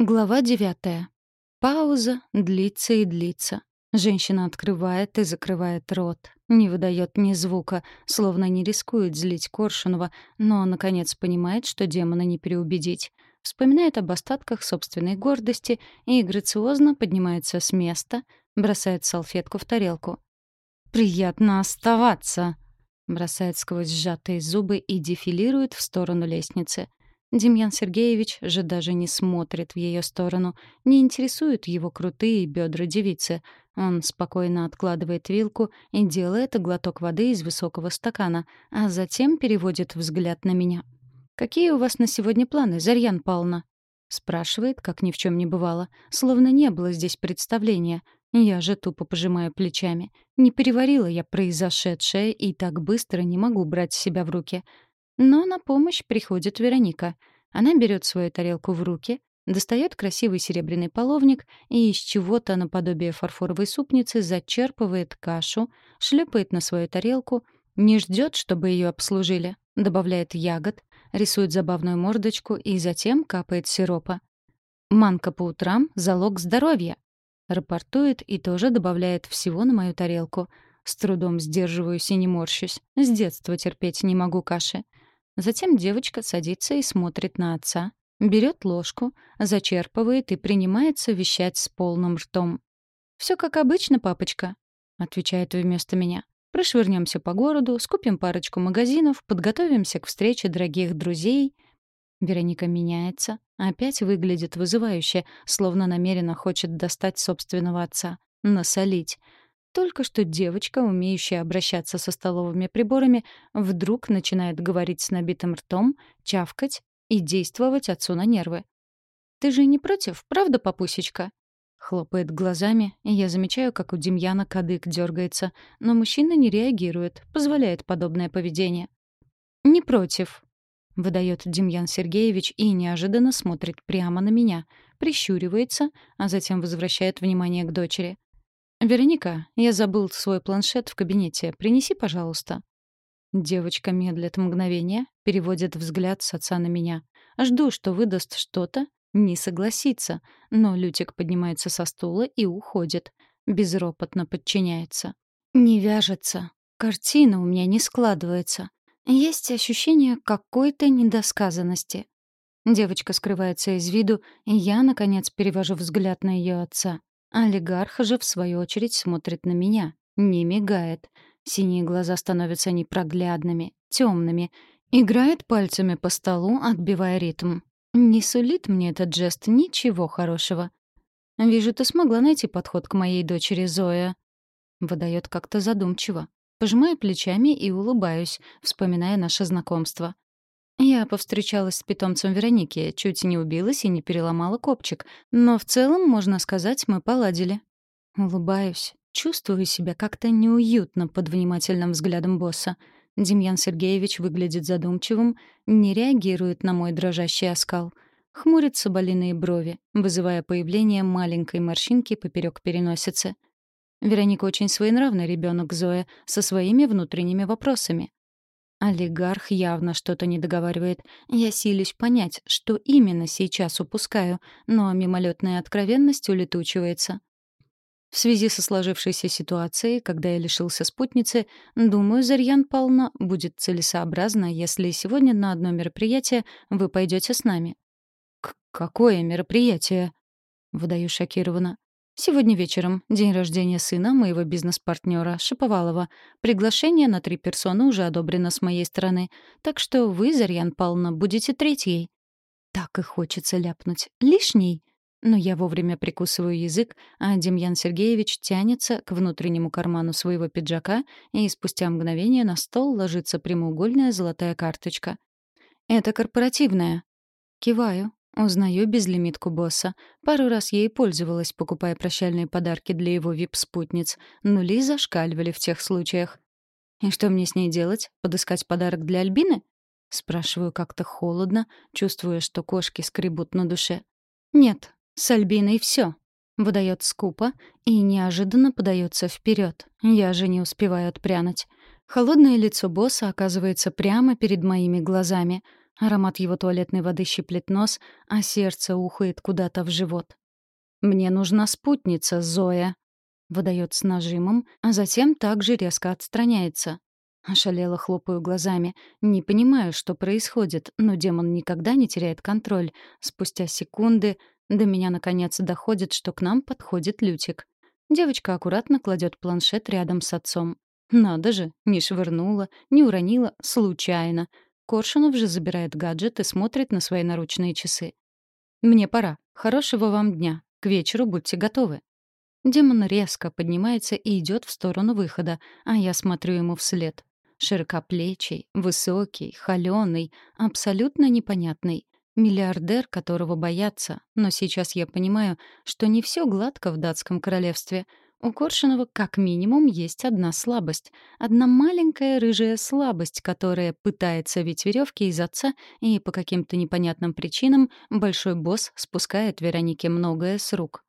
Глава девятая. Пауза длится и длится. Женщина открывает и закрывает рот. Не выдает ни звука, словно не рискует злить Коршунова, но, наконец, понимает, что демона не переубедить. Вспоминает об остатках собственной гордости и грациозно поднимается с места, бросает салфетку в тарелку. «Приятно оставаться!» бросает сквозь сжатые зубы и дефилирует в сторону лестницы. Демьян Сергеевич же даже не смотрит в ее сторону, не интересуют его крутые бедра девицы. Он спокойно откладывает вилку и делает глоток воды из высокого стакана, а затем переводит взгляд на меня. «Какие у вас на сегодня планы, Зарьян Павловна?» Спрашивает, как ни в чем не бывало, словно не было здесь представления. Я же тупо пожимаю плечами. Не переварила я произошедшее и так быстро не могу брать себя в руки — но на помощь приходит Вероника. Она берет свою тарелку в руки, достает красивый серебряный половник и из чего-то наподобие фарфоровой супницы зачерпывает кашу, шлепает на свою тарелку, не ждет, чтобы ее обслужили, добавляет ягод, рисует забавную мордочку и затем капает сиропа. «Манка по утрам — залог здоровья», — рапортует и тоже добавляет всего на мою тарелку. С трудом сдерживаюсь и не морщусь. С детства терпеть не могу каши. Затем девочка садится и смотрит на отца, берет ложку, зачерпывает и принимается вещать с полным ртом. «Все как обычно, папочка», — отвечает вместо меня. «Прошвырнемся по городу, скупим парочку магазинов, подготовимся к встрече дорогих друзей». Вероника меняется, опять выглядит вызывающе, словно намеренно хочет достать собственного отца, насолить. Только что девочка, умеющая обращаться со столовыми приборами, вдруг начинает говорить с набитым ртом, чавкать и действовать отцу на нервы. «Ты же не против, правда, папусечка?» Хлопает глазами, и я замечаю, как у Демьяна кадык дергается, но мужчина не реагирует, позволяет подобное поведение. «Не против», — выдает Демьян Сергеевич и неожиданно смотрит прямо на меня, прищуривается, а затем возвращает внимание к дочери. «Вероника, я забыл свой планшет в кабинете. Принеси, пожалуйста». Девочка медлит мгновение, переводит взгляд с отца на меня. Жду, что выдаст что-то, не согласится, но Лютик поднимается со стула и уходит. Безропотно подчиняется. Не вяжется. Картина у меня не складывается. Есть ощущение какой-то недосказанности. Девочка скрывается из виду, и я, наконец, перевожу взгляд на ее отца. Олигарх же, в свою очередь, смотрит на меня, не мигает. Синие глаза становятся непроглядными, темными. Играет пальцами по столу, отбивая ритм. Не сулит мне этот жест ничего хорошего. «Вижу, ты смогла найти подход к моей дочери Зоя». Выдает как-то задумчиво. Пожимаю плечами и улыбаюсь, вспоминая наше знакомство. Я повстречалась с питомцем Вероники, чуть не убилась и не переломала копчик, но в целом, можно сказать, мы поладили. Улыбаюсь, чувствую себя как-то неуютно под внимательным взглядом босса. Демьян Сергеевич выглядит задумчивым, не реагирует на мой дрожащий оскал. Хмурит соболиные брови, вызывая появление маленькой морщинки поперек переносицы. Вероника очень своенравный ребенок Зоя, со своими внутренними вопросами. Олигарх явно что-то не договаривает. Я силюсь понять, что именно сейчас упускаю, но мимолетная откровенность улетучивается. В связи со сложившейся ситуацией, когда я лишился спутницы, думаю, Зарьян Павловна, будет целесообразно, если сегодня на одно мероприятие вы пойдете с нами. К «Какое мероприятие?» — выдаю шокированно. Сегодня вечером день рождения сына моего бизнес-партнера Шиповалова. Приглашение на три персоны уже одобрено с моей стороны, так что вы, Зарьян Павловна, будете третьей. Так и хочется ляпнуть. Лишней. Но я вовремя прикусываю язык, а Демьян Сергеевич тянется к внутреннему карману своего пиджака, и спустя мгновение на стол ложится прямоугольная золотая карточка. «Это корпоративная». Киваю, Узнаю безлимитку босса. Пару раз ей пользовалась, покупая прощальные подарки для его вип-спутниц. Нули зашкаливали в тех случаях. «И что мне с ней делать? Подыскать подарок для Альбины?» Спрашиваю как-то холодно, чувствуя, что кошки скребут на душе. «Нет, с Альбиной все. Выдает скупо и неожиданно подается вперед. Я же не успеваю отпрянуть. Холодное лицо босса оказывается прямо перед моими глазами — Аромат его туалетной воды щиплет нос, а сердце ухает куда-то в живот. «Мне нужна спутница, Зоя», — выдает с нажимом, а затем также резко отстраняется. Ошалело хлопаю глазами. Не понимаю, что происходит, но демон никогда не теряет контроль. Спустя секунды до меня наконец доходит, что к нам подходит Лютик. Девочка аккуратно кладет планшет рядом с отцом. Надо же, не швырнула, не уронила, случайно. Коршунов же забирает гаджет и смотрит на свои наручные часы. «Мне пора. Хорошего вам дня. К вечеру будьте готовы». Демон резко поднимается и идет в сторону выхода, а я смотрю ему вслед. Широкоплечий, высокий, холёный, абсолютно непонятный. Миллиардер, которого боятся. Но сейчас я понимаю, что не все гладко в датском королевстве. У Коршунова как минимум есть одна слабость. Одна маленькая рыжая слабость, которая пытается ведь веревки из отца, и по каким-то непонятным причинам большой босс спускает Веронике многое с рук.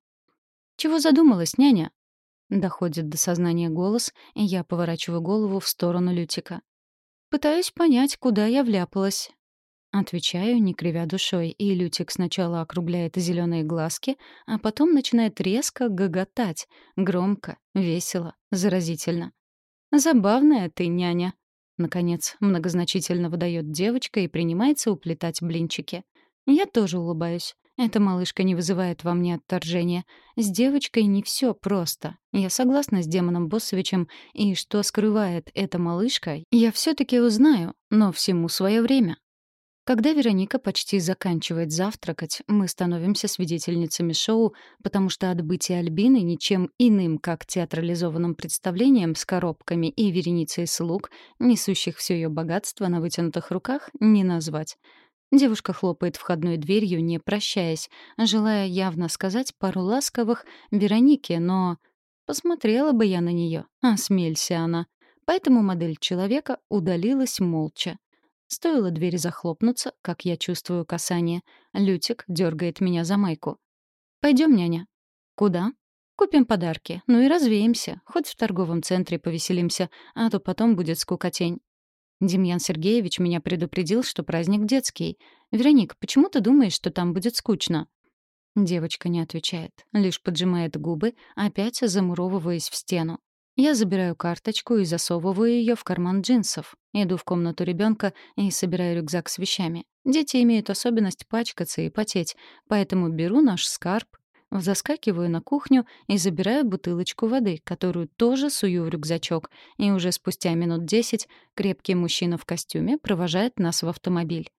«Чего задумалась, няня?» Доходит до сознания голос, и я поворачиваю голову в сторону Лютика. Пытаюсь понять, куда я вляпалась. Отвечаю, не кривя душой, и Лютик сначала округляет зеленые глазки, а потом начинает резко гоготать. Громко, весело, заразительно. «Забавная ты, няня!» Наконец, многозначительно выдает девочка и принимается уплетать блинчики. Я тоже улыбаюсь. Эта малышка не вызывает во мне отторжения. С девочкой не все просто. Я согласна с демоном Боссовичем, и что скрывает эта малышка, я все таки узнаю, но всему свое время. Когда Вероника почти заканчивает завтракать, мы становимся свидетельницами шоу, потому что отбытие Альбины ничем иным, как театрализованным представлением с коробками и вереницей слуг, несущих все ее богатство на вытянутых руках, не назвать. Девушка хлопает входной дверью, не прощаясь, желая явно сказать пару ласковых Веронике, но... Посмотрела бы я на нее, осмелься она. Поэтому модель человека удалилась молча. Стоило двери захлопнуться, как я чувствую касание. Лютик дергает меня за майку. Пойдем, няня». «Куда?» «Купим подарки. Ну и развеемся. Хоть в торговом центре повеселимся, а то потом будет скукотень». Демьян Сергеевич меня предупредил, что праздник детский. «Вероник, почему ты думаешь, что там будет скучно?» Девочка не отвечает, лишь поджимает губы, опять замуровываясь в стену. Я забираю карточку и засовываю ее в карман джинсов. Иду в комнату ребенка и собираю рюкзак с вещами. Дети имеют особенность пачкаться и потеть, поэтому беру наш скарб, Заскакиваю на кухню и забираю бутылочку воды, которую тоже сую в рюкзачок, и уже спустя минут десять крепкий мужчина в костюме провожает нас в автомобиль.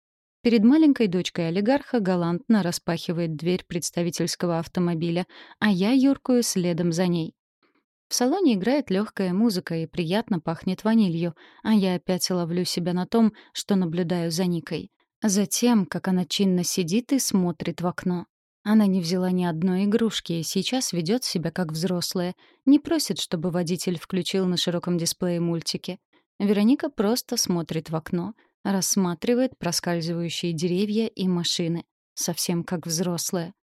Перед маленькой дочкой олигарха галантно распахивает дверь представительского автомобиля, а я юркую следом за ней. В салоне играет легкая музыка и приятно пахнет ванилью, а я опять ловлю себя на том, что наблюдаю за Никой. Затем, как она чинно сидит и смотрит в окно. Она не взяла ни одной игрушки и сейчас ведет себя как взрослая. Не просит, чтобы водитель включил на широком дисплее мультики. Вероника просто смотрит в окно, рассматривает проскальзывающие деревья и машины. Совсем как взрослая.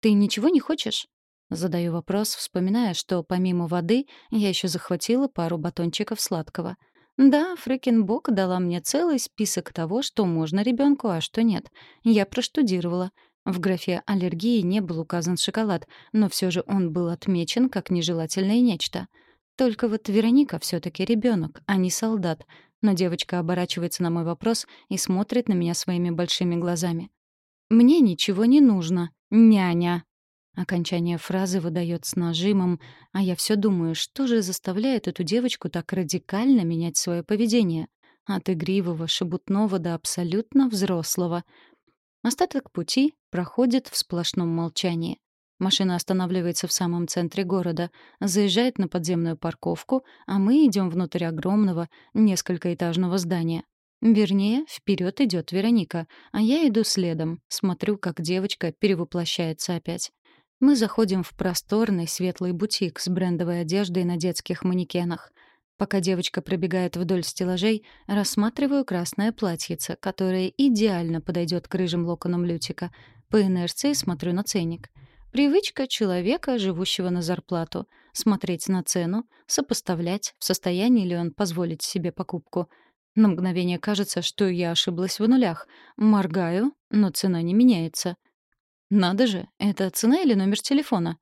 «Ты ничего не хочешь?» Задаю вопрос, вспоминая, что помимо воды я еще захватила пару батончиков сладкого. Да, Фрикенбок дала мне целый список того, что можно ребенку, а что нет. Я проштудировала — в графе «аллергии» не был указан шоколад, но все же он был отмечен как нежелательное нечто. Только вот Вероника все таки ребенок, а не солдат. Но девочка оборачивается на мой вопрос и смотрит на меня своими большими глазами. «Мне ничего не нужно, няня!» Окончание фразы выдает с нажимом, а я все думаю, что же заставляет эту девочку так радикально менять свое поведение? От игривого, шебутного до абсолютно взрослого — Остаток пути проходит в сплошном молчании. Машина останавливается в самом центре города, заезжает на подземную парковку, а мы идем внутрь огромного, несколькоэтажного здания. Вернее, вперед идет Вероника, а я иду следом, смотрю, как девочка перевоплощается опять. Мы заходим в просторный светлый бутик с брендовой одеждой на детских манекенах. Пока девочка пробегает вдоль стеллажей, рассматриваю красное платьице, которое идеально подойдет к рыжим локонам Лютика. По инерции смотрю на ценник. Привычка человека, живущего на зарплату. Смотреть на цену, сопоставлять, в состоянии ли он позволить себе покупку. На мгновение кажется, что я ошиблась в нулях. Моргаю, но цена не меняется. Надо же, это цена или номер телефона?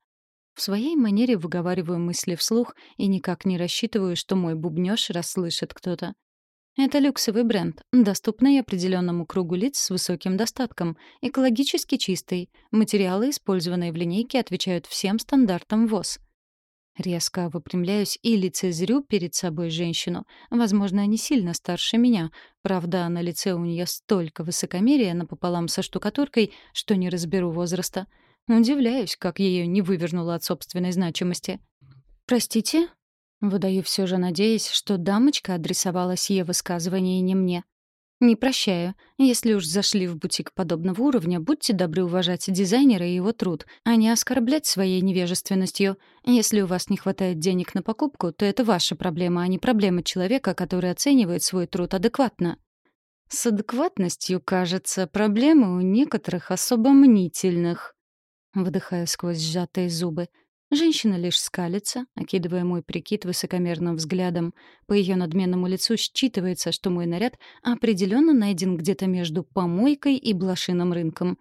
В своей манере выговариваю мысли вслух и никак не рассчитываю, что мой бубнёж расслышит кто-то. Это люксовый бренд, доступный определенному кругу лиц с высоким достатком, экологически чистый. Материалы, использованные в линейке, отвечают всем стандартам ВОЗ. Резко выпрямляюсь и лицезрю перед собой женщину. Возможно, не сильно старше меня. Правда, на лице у нее столько высокомерия напополам со штукатуркой, что не разберу возраста. Удивляюсь, как ее не вывернуло от собственной значимости. «Простите?» Выдаю все же, надеясь, что дамочка адресовала сие высказывание не мне. «Не прощаю. Если уж зашли в бутик подобного уровня, будьте добры уважать дизайнера и его труд, а не оскорблять своей невежественностью. Если у вас не хватает денег на покупку, то это ваша проблема, а не проблема человека, который оценивает свой труд адекватно». С адекватностью, кажется, проблемы у некоторых особо мнительных. Выдыхая сквозь сжатые зубы. Женщина лишь скалится, окидывая мой прикид высокомерным взглядом. По ее надменному лицу считывается, что мой наряд определенно найден где-то между помойкой и блошиным рынком.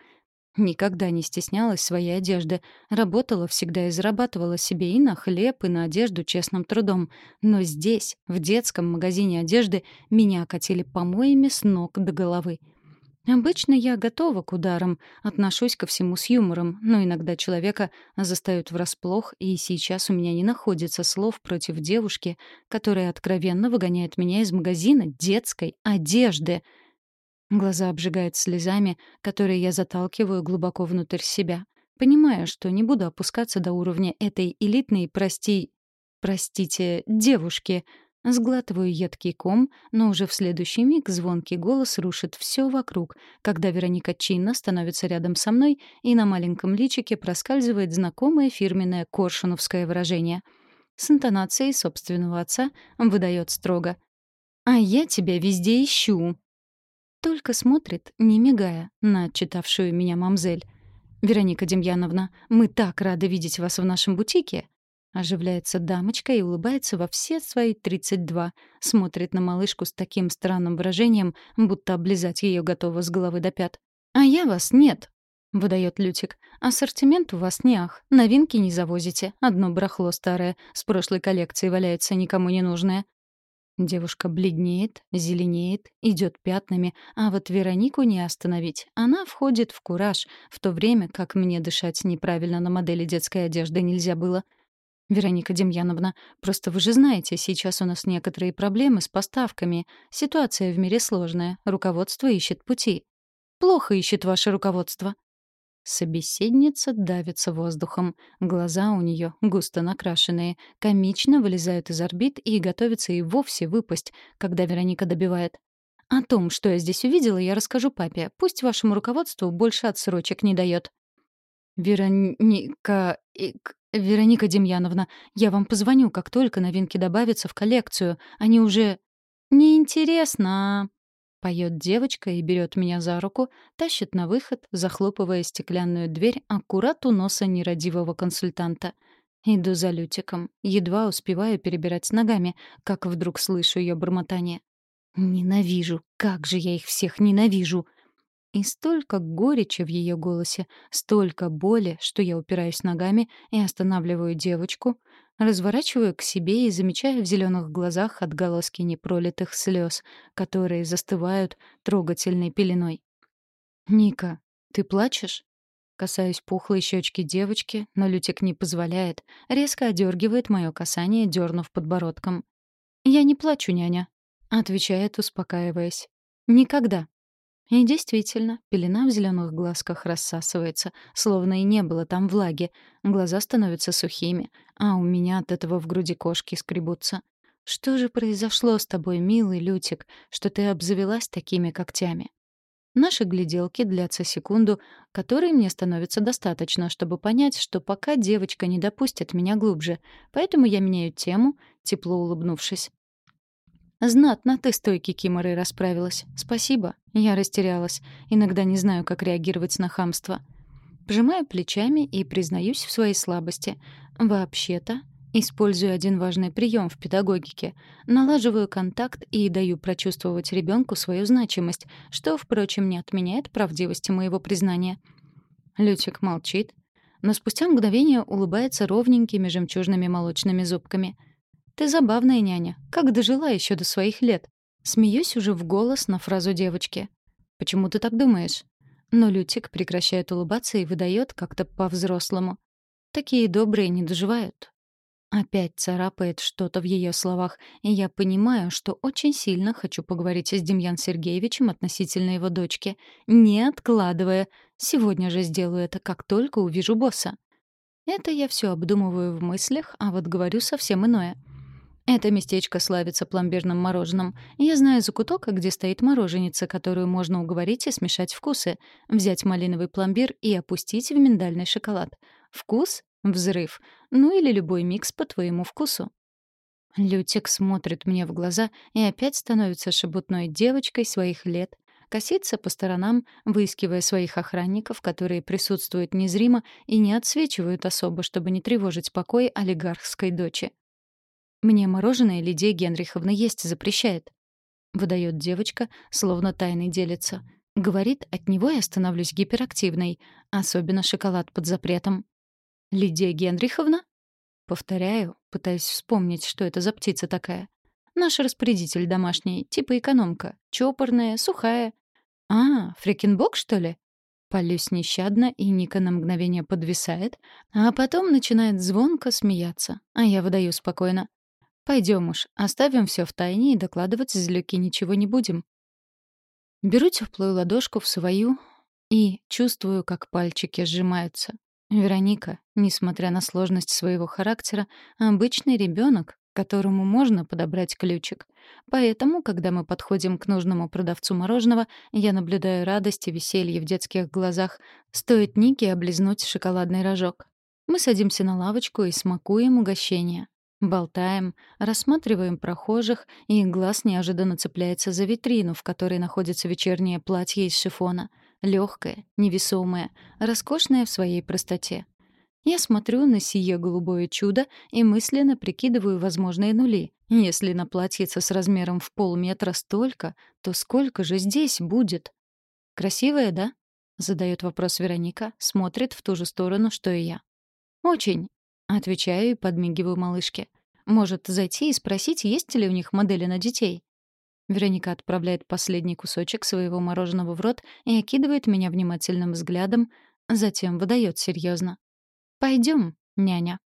Никогда не стеснялась своей одежды. Работала всегда и зарабатывала себе и на хлеб, и на одежду честным трудом. Но здесь, в детском магазине одежды, меня окатили помоями с ног до головы. Обычно я готова к ударам, отношусь ко всему с юмором, но иногда человека застают врасплох, и сейчас у меня не находится слов против девушки, которая откровенно выгоняет меня из магазина детской одежды. Глаза обжигают слезами, которые я заталкиваю глубоко внутрь себя. Понимая, что не буду опускаться до уровня этой элитной, прости... простите, девушки — Сглатываю едкий ком, но уже в следующий миг звонкий голос рушит все вокруг, когда Вероника чинно становится рядом со мной, и на маленьком личике проскальзывает знакомое фирменное коршуновское выражение. С интонацией собственного отца выдает строго. «А я тебя везде ищу!» Только смотрит, не мигая, на читавшую меня мамзель. «Вероника Демьяновна, мы так рады видеть вас в нашем бутике!» Оживляется дамочка и улыбается во все свои 32. Смотрит на малышку с таким странным выражением, будто облизать ее готова с головы до пят. «А я вас нет», — выдает Лютик. «Ассортимент у вас не ах. Новинки не завозите. Одно барахло старое. С прошлой коллекции валяется никому не нужное». Девушка бледнеет, зеленеет, идет пятнами, а вот Веронику не остановить. Она входит в кураж, в то время как мне дышать неправильно на модели детской одежды нельзя было — «Вероника Демьяновна, просто вы же знаете, сейчас у нас некоторые проблемы с поставками. Ситуация в мире сложная. Руководство ищет пути». «Плохо ищет ваше руководство». Собеседница давится воздухом. Глаза у нее густо накрашенные, комично вылезают из орбит и готовятся и вовсе выпасть, когда Вероника добивает. «О том, что я здесь увидела, я расскажу папе. Пусть вашему руководству больше отсрочек не дает». «Вероника... «Вероника Демьяновна, я вам позвоню, как только новинки добавятся в коллекцию. Они уже...» «Неинтересно!» Поет девочка и берет меня за руку, тащит на выход, захлопывая стеклянную дверь аккурат у носа нерадивого консультанта. Иду за Лютиком, едва успеваю перебирать ногами, как вдруг слышу ее бормотание. «Ненавижу! Как же я их всех ненавижу!» И столько горечи в ее голосе, столько боли, что я упираюсь ногами и останавливаю девочку, разворачиваю к себе и замечаю в зеленых глазах отголоски непролитых слез, которые застывают трогательной пеленой. «Ника, ты плачешь?» Касаюсь пухлой щечки девочки, но Лютик не позволяет, резко одергивает мое касание, дернув подбородком. «Я не плачу, няня», — отвечает, успокаиваясь. «Никогда». И действительно, пелена в зеленых глазках рассасывается, словно и не было там влаги. Глаза становятся сухими, а у меня от этого в груди кошки скребутся. Что же произошло с тобой, милый Лютик, что ты обзавелась такими когтями? Наши гляделки длятся секунду, которой мне становится достаточно, чтобы понять, что пока девочка не допустит меня глубже, поэтому я меняю тему, тепло улыбнувшись. «Знатно ты с той кикиморой расправилась. Спасибо. Я растерялась. Иногда не знаю, как реагировать на хамство». Пожимаю плечами и признаюсь в своей слабости. Вообще-то, Использую один важный прием в педагогике. Налаживаю контакт и даю прочувствовать ребенку свою значимость, что, впрочем, не отменяет правдивости моего признания. Лютик молчит, но спустя мгновение улыбается ровненькими жемчужными молочными зубками. «Ты забавная няня. Как дожила еще до своих лет?» Смеюсь уже в голос на фразу девочки. «Почему ты так думаешь?» Но Лютик прекращает улыбаться и выдает как-то по-взрослому. «Такие добрые не доживают. Опять царапает что-то в ее словах, и я понимаю, что очень сильно хочу поговорить с Демьян Сергеевичем относительно его дочки, не откладывая. Сегодня же сделаю это, как только увижу босса. Это я все обдумываю в мыслях, а вот говорю совсем иное. Это местечко славится пломбирным мороженым. Я знаю закуток, где стоит мороженица, которую можно уговорить и смешать вкусы. Взять малиновый пломбир и опустить в миндальный шоколад. Вкус Взрыв. Ну или любой микс по твоему вкусу. Лютик смотрит мне в глаза и опять становится шебутной девочкой своих лет. Косится по сторонам, выискивая своих охранников, которые присутствуют незримо и не отсвечивают особо, чтобы не тревожить покой олигархской дочи. «Мне мороженое Лидия Генриховна есть запрещает», — выдает девочка, словно тайной делится. Говорит, от него я становлюсь гиперактивной, особенно шоколад под запретом. «Лидия Генриховна?» Повторяю, пытаясь вспомнить, что это за птица такая. Наш распорядитель домашний, типа экономка. Чопорная, сухая. А, фрикенбок, что ли? Полюсь нещадно, и Ника на мгновение подвисает, а потом начинает звонко смеяться, а я выдаю спокойно. Пойдем уж, оставим все в тайне и докладывать злюки ничего не будем. Беру теплую ладошку в свою и чувствую, как пальчики сжимаются. Вероника, несмотря на сложность своего характера, обычный ребенок, которому можно подобрать ключик. Поэтому, когда мы подходим к нужному продавцу мороженого, я наблюдаю радость и веселье в детских глазах. Стоит Нике облизнуть шоколадный рожок. Мы садимся на лавочку и смакуем угощение. Болтаем, рассматриваем прохожих, и глаз неожиданно цепляется за витрину, в которой находится вечернее платье из шифона — легкая, невесомая, роскошная в своей простоте. Я смотрю на сие голубое чудо и мысленно прикидываю возможные нули. Если на платьице с размером в полметра столько, то сколько же здесь будет? Красивая, да? Задает вопрос Вероника, смотрит в ту же сторону, что и я. Очень, отвечаю и подмигиваю малышке. Может, зайти и спросить, есть ли у них модели на детей? Вероника отправляет последний кусочек своего мороженого в рот и окидывает меня внимательным взглядом, затем выдает серьезно. «Пойдем, няня».